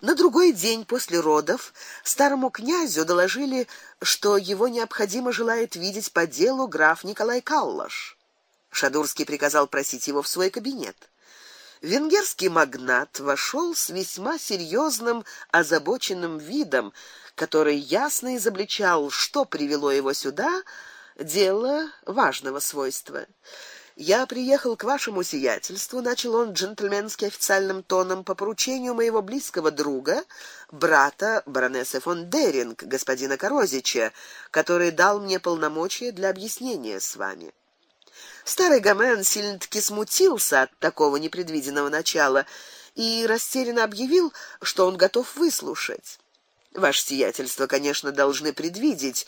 На другой день после родов старому князю доложили, что его необходимо желает видеть по делу граф Николай Каллаш. Шадурский приказал просить его в свой кабинет. Венгерский магнат вошел с весьма серьезным, озабоченным видом, который ясно изобличал, что привело его сюда, дело важного свойства. Я приехал к вашему сиятельству, начал он джентльменски официальным тоном по поручению моего близкого друга, брата баронессы фон Деринг, господина Корозича, который дал мне полномочия для объяснения с вами. Старый Гомен сильно-таки смутился от такого непредвиденного начала и растерянно объявил, что он готов выслушать. Ваше сиятельство, конечно, должны предвидеть,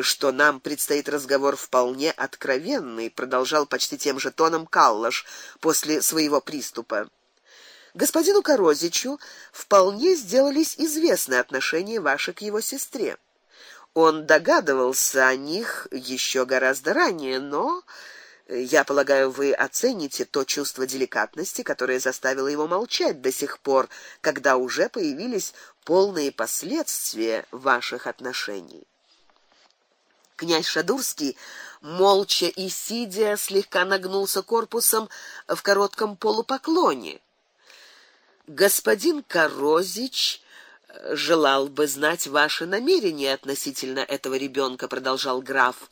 что нам предстоит разговор вполне откровенный, продолжал почти тем же тоном Каллаш после своего приступа. Господину Корозичу вполне сделались известны отношения ваши к его сестре. Он догадывался о них еще гораздо ранее, но я полагаю, вы оцените то чувство деликатности, которое заставило его молчать до сих пор, когда уже появились полные последствия ваших отношений. Князь Шадурский молча и сидя слегка нагнулся корпусом в коротком полупоклоне. Господин Корозич желал бы знать ваши намерения относительно этого ребенка, продолжал граф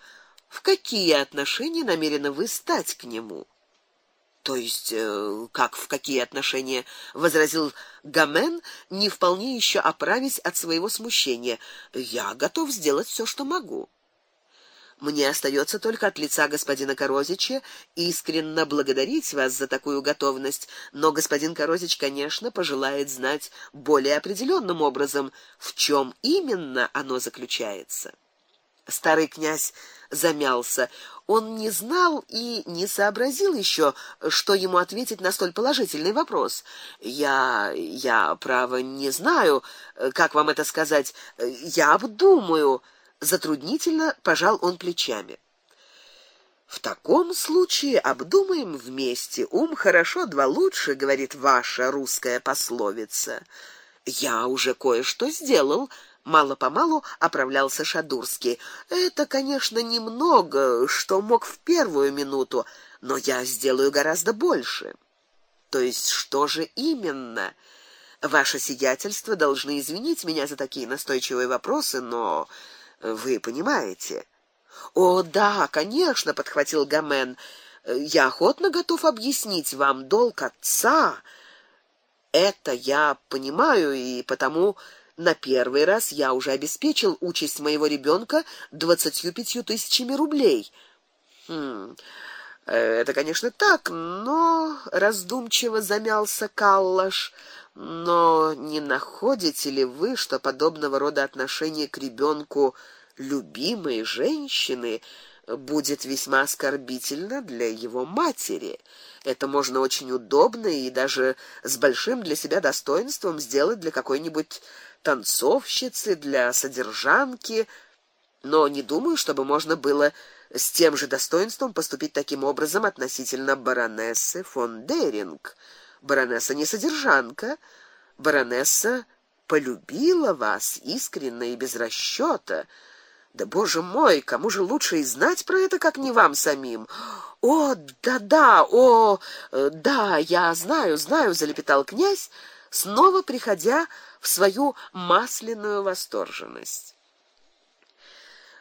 в какие отношения намерены вы стать к нему? То есть, э, как в какие отношения, возразил Гамен, не вполне еще оправясь от своего смущения. Я готов сделать все, что могу. Мне остается только от лица господина Корозича искренне благодарить вас за такую готовность, но господин Корозич, конечно, пожелает знать более определенным образом, в чем именно оно заключается. Старый князь замялся. Он не знал и не сообразил еще, что ему ответить на столь положительный вопрос. Я я право не знаю, как вам это сказать. Я обдумаю, затруднительно пожал он плечами. В таком случае обдумаем вместе. Ум хорошо, два лучше, говорит ваша русская пословица. Я уже кое-что сделал, мало-помалу оправлялся Шадурский. Это, конечно, немного, что мог в первую минуту, но я сделаю гораздо больше. То есть что же именно? Ваше сиятельство должны извинить меня за такие настойчивые вопросы, но вы понимаете. О, да, конечно, подхватил Гамен. Я охотно готов объяснить вам долг отца. Это я понимаю и потому на первый раз я уже обеспечил участь моего ребенка двадцатью пятью тысячами рублей. Хм. Это, конечно, так, но раздумчиво замялся Каллаш. Но не находите ли вы, что подобного рода отношение к ребенку любимой женщины будет весьма оскорбительно для его матери? Это можно очень удобно и даже с большим для себя достоинством сделать для какой-нибудь танцовщицы, для содержанки, но не думаю, чтобы можно было с тем же достоинством поступить таким образом относительно баронессы фон Деринг. Баронесса не содержанка, баронесса полюбила вас искренне и без расчёта. Да боже мой, кому же лучше и знать про это, как не вам самим? О, да-да, о, э, да, я знаю, знаю, залепетал князь, снова приходя в свою масляную восторженность.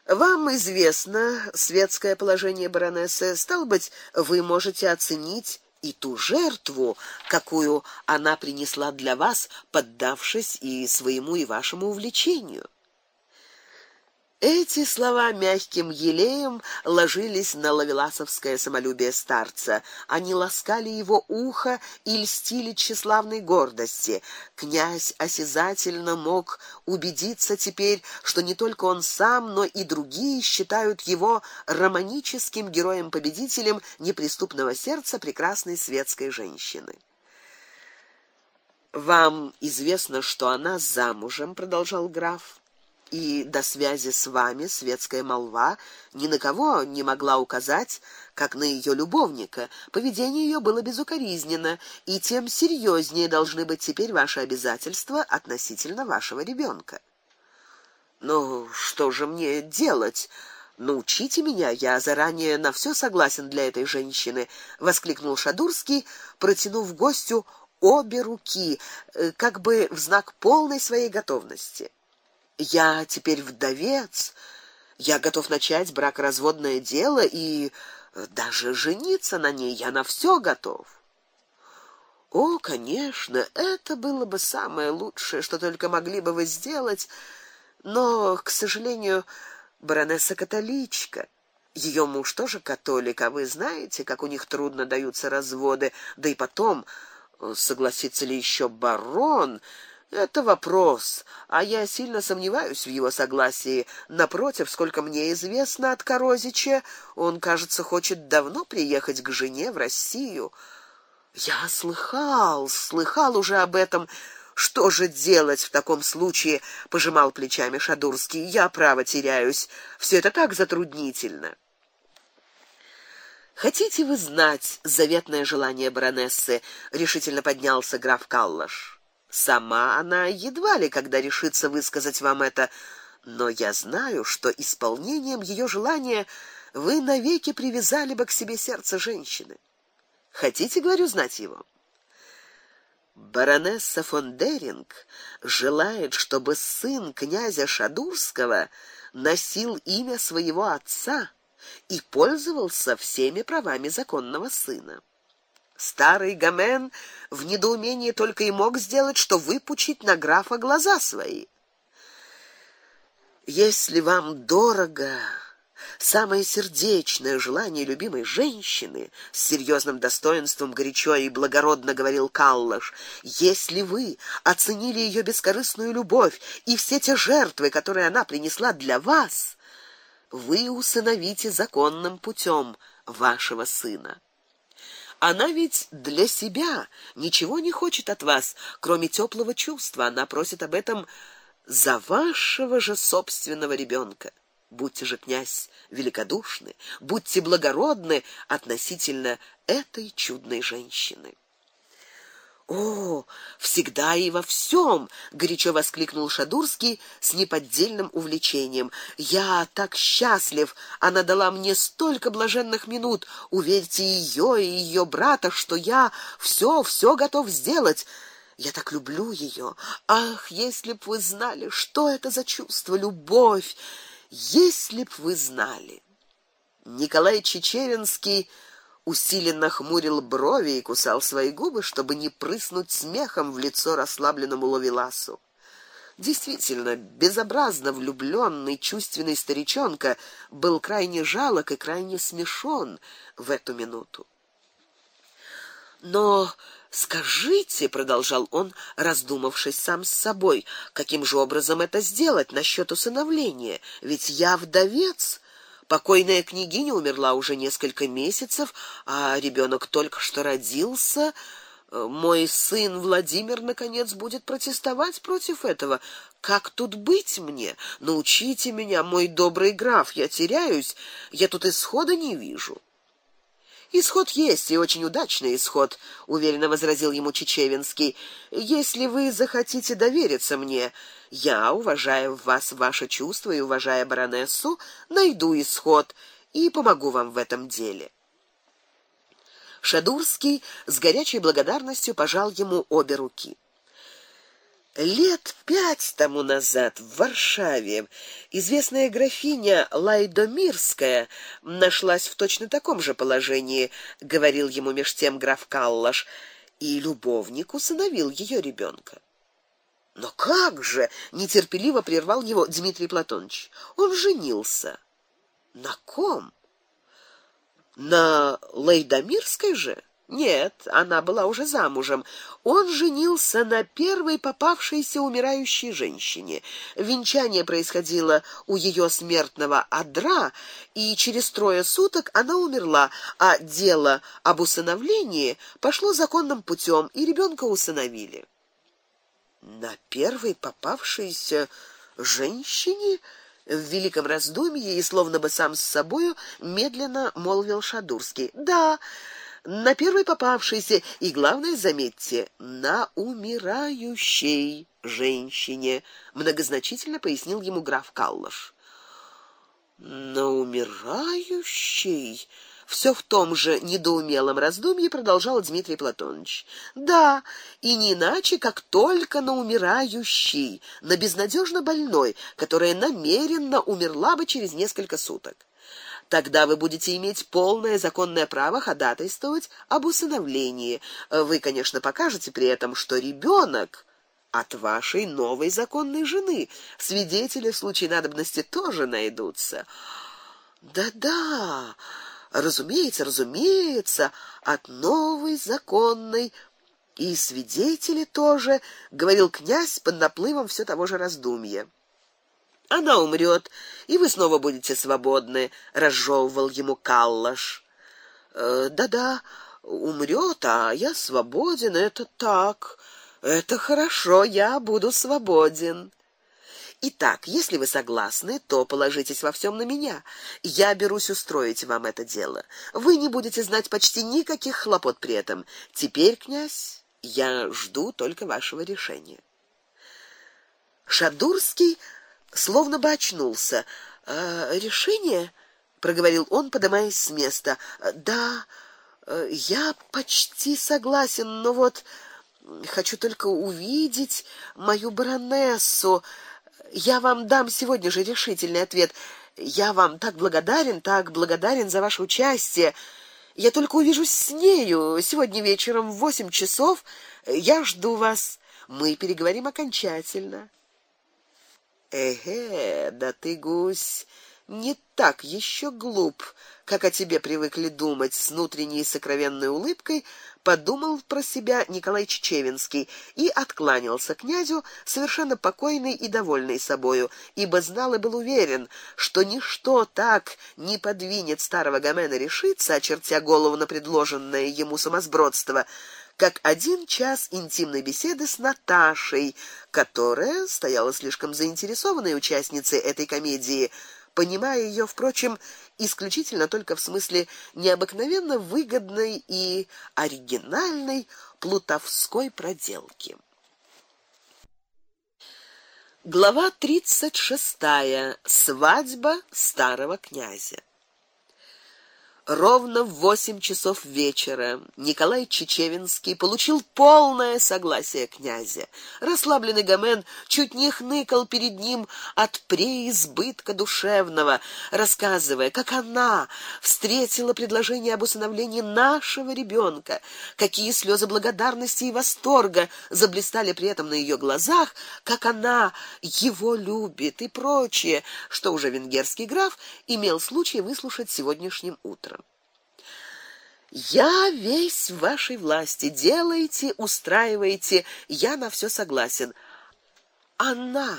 Вам известно светское положение баронессы, стал быть, вы можете оценить и ту жертву, какую она принесла для вас, поддавшись и своему и вашему увлечению. Эти слова мягким елеем ложились на лавеласовское самолюбие старца. Они ласкали его ухо и льстили тщеславной гордости. Князь осязательно мог убедиться теперь, что не только он сам, но и другие считают его романическим героем-победителем неприступного сердца прекрасной светской женщины. Вам известно, что она замужем, продолжал граф. И до связи с вами светская молва ни на кого не могла указать, как на ее любовника. Поведение ее было безукоризненно, и тем серьезнее должны быть теперь ваши обязательства относительно вашего ребенка. Ну, что же мне делать? Научите меня, я заранее на все согласен для этой женщины, воскликнул Шадурский, протянув гостю обе руки, э, как бы в знак полной своей готовности. Я теперь вдовец, я готов начать бракоразводное дело и э, даже жениться на ней, я на все готов. О, конечно, это было бы самое лучшее, что только могли бы вы сделать, но, к сожалению, баронесса католичка. Ее муж тоже католик, а вы знаете, как у них трудно даются разводы, да и потом, э, согласится ли еще барон? Это вопрос, а я сильно сомневаюсь в его согласии. Напротив, сколько мне известно от Корозича, он, кажется, хочет давно приехать к жене в Россию. Я слыхал, слыхал уже об этом. Что же делать в таком случае? пожимал плечами Шадурский. Я право теряюсь. Все это так затруднительно. Хотите вы знать заветное желание баронессы? решительно поднялся граф Каллаш. Сама она едва ли когда решится высказать вам это, но я знаю, что исполнением ее желания вы навеки привязали бы к себе сердце женщины. Хотите, говорю, знать его? Баронесса фон Деринг желает, чтобы сын князя Шадурского носил имя своего отца и пользовался всеми правами законного сына. Старый Гамен в недоумении только и мог сделать, что выпучить на графа глаза свои. Если вам дорого самое сердечное желание любимой женщины, с серьезным достоинством горячо и благородно говорил Каллаш. Если вы оценили ее бескорыстную любовь и все те жертвы, которые она принесла для вас, вы усыновите законным путем вашего сына. Она ведь для себя ничего не хочет от вас, кроме теплого чувства. Она просит об этом за вашего же собственного ребенка. Будьте же, князь, великодушны, будьте благородны относительно этой чудной женщины. О, всегда и во всем, горячо воскликнул Шадурский с неподдельным увлечением. Я так счастлив, она дала мне столько блаженных минут, уверьте ее и ее брата, что я все, все готов сделать. Я так люблю ее. Ах, если б вы знали, что это за чувство, любовь, если б вы знали. Николай Чечеринский усиленно хмурил брови и кусал свои губы, чтобы не прыснуть смехом в лицо расслабленному Ловеласу. Действительно, безобразно влюбленный, чувственный старичонка был крайне жалок и крайне смешон в эту минуту. Но скажите, продолжал он, раздумавшись сам с собой, каким же образом это сделать насчет усыновления? Ведь я вдовец, Покойная княгиня умерла уже несколько месяцев, а ребенок только что родился. Э, мой сын Владимир наконец будет протестовать против этого. Как тут быть мне? Научите меня, мой добрый граф, я теряюсь, я тут исхода не вижу. Исход есть, и очень удачный исход, уверенно возразил ему Чечевинский. Если вы захотите довериться мне, я, уважая в вас ваши чувства и уважая баронессу, найду исход и помогу вам в этом деле. Шадурский с горячей благодарностью пожал ему обе руки. Лет пять тому назад в Варшаве известная графиня Лайдомирская нашлась в точно таком же положении, говорил ему меж тем граф Каллаш, и любовник усыновил ее ребенка. Но как же, нетерпеливо прервал его Дмитрий Платонович. Он женился. На ком? На Лайдомирской же? Нет, она была уже замужем. Он женился на первой попавшейся умирающей женщине. Венчание происходило у ее смертного одра, и через трое суток она умерла, а дело об усыновлении пошло законным путем, и ребенка усыновили. На первой попавшейся женщине в великом раздумье и словно бы сам с собою медленно молвил Шадурский. Да, на первой попавшейся и главное, заметьте, на умирающей женщине, многозначительно пояснил ему граф Каллаш. На умирающей все в том же недоумелом раздумье продолжал Дмитрий Платонович. Да, и не иначе, как только на умирающей, на безнадежно больной, которая намеренно умерла бы через несколько суток. Тогда вы будете иметь полное законное право ходатайствовать об усыновлении. Вы, конечно, покажете при этом, что ребенок от вашей новой законной жены. Свидетели в случае надобности тоже найдутся. Да-да. Разумеется, разумеется, от новой законной и свидетели тоже, говорил князь под наплывом все того же раздумья. Она умрет, и вы снова будете свободны, разжевывал ему Каллаш. «Э, да-да, умрет, а я свободен, это так. Это хорошо, я буду свободен. Итак, если вы согласны, то положитесь во всем на меня. Я берусь устроить вам это дело. Вы не будете знать почти никаких хлопот при этом. Теперь, князь, я жду только вашего решения. Шадурский словно бы очнулся. «Э, решение, проговорил он, поднимаясь с места. Да, э, я почти согласен, но вот хочу только увидеть мою баронессу. Я вам дам сегодня же решительный ответ. Я вам так благодарен, так благодарен за ваше участие. Я только увижусь с нею сегодня вечером в восемь часов. Я жду вас. Мы переговорим окончательно. Эге, да ты гусь не так еще глуп, как о тебе привыкли думать, с внутренней сокровенной улыбкой подумал про себя Николай Чечевинский и откланялся князю, совершенно покойный и довольный собою, ибо знал и был уверен, что ничто так не подвинет старого Гомена решиться, очертя голову на предложенное ему самосбродство, как один час интимной беседы с Наташей, которая стояла слишком заинтересованной участницей этой комедии, понимая ее, впрочем, исключительно только в смысле необыкновенно выгодной и оригинальной плутовской проделки. Глава тридцать шестая. Свадьба старого князя. Ровно в восемь часов вечера Николай Чечевинский получил полное согласие князя. Расслабленный Гомен чуть не хныкал перед ним от преизбытка душевного, рассказывая, как она встретила предложение об усыновлении нашего ребенка, какие слезы благодарности и восторга заблистали при этом на ее глазах, как она его любит и прочее, что уже венгерский граф имел случай выслушать сегодняшним утром. Я весь в вашей власти. Делайте, устраивайте, я на все согласен. Она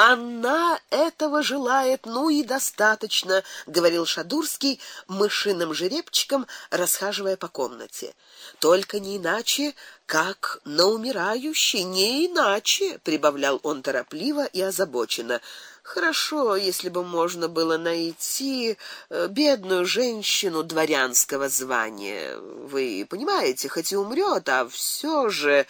она этого желает, ну и достаточно, говорил Шадурский мышиным жеребчиком, расхаживая по комнате. Только не иначе, как на умирающей, не иначе, прибавлял он торопливо и озабоченно. Хорошо, если бы можно было найти э, бедную женщину дворянского звания. Вы понимаете, хоть и умрет, а все же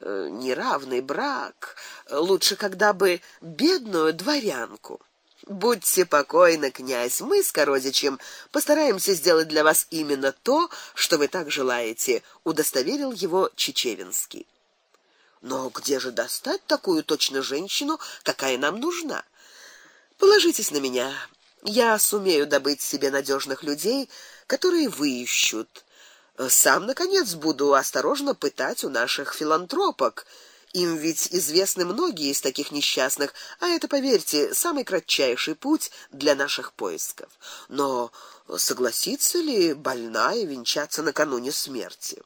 неравный брак. Лучше, когда бы бедную дворянку. Будьте покойны, князь, мы с Корозичем постараемся сделать для вас именно то, что вы так желаете, удостоверил его Чечевинский. Но где же достать такую точно женщину, какая нам нужна? Положитесь на меня. Я сумею добыть себе надежных людей, которые выищут. Сам наконец буду осторожно пытать у наших филантропок. Им ведь известны многие из таких несчастных, а это, поверьте, самый кратчайший путь для наших поисков. Но согласится ли больная венчаться накануне смерти?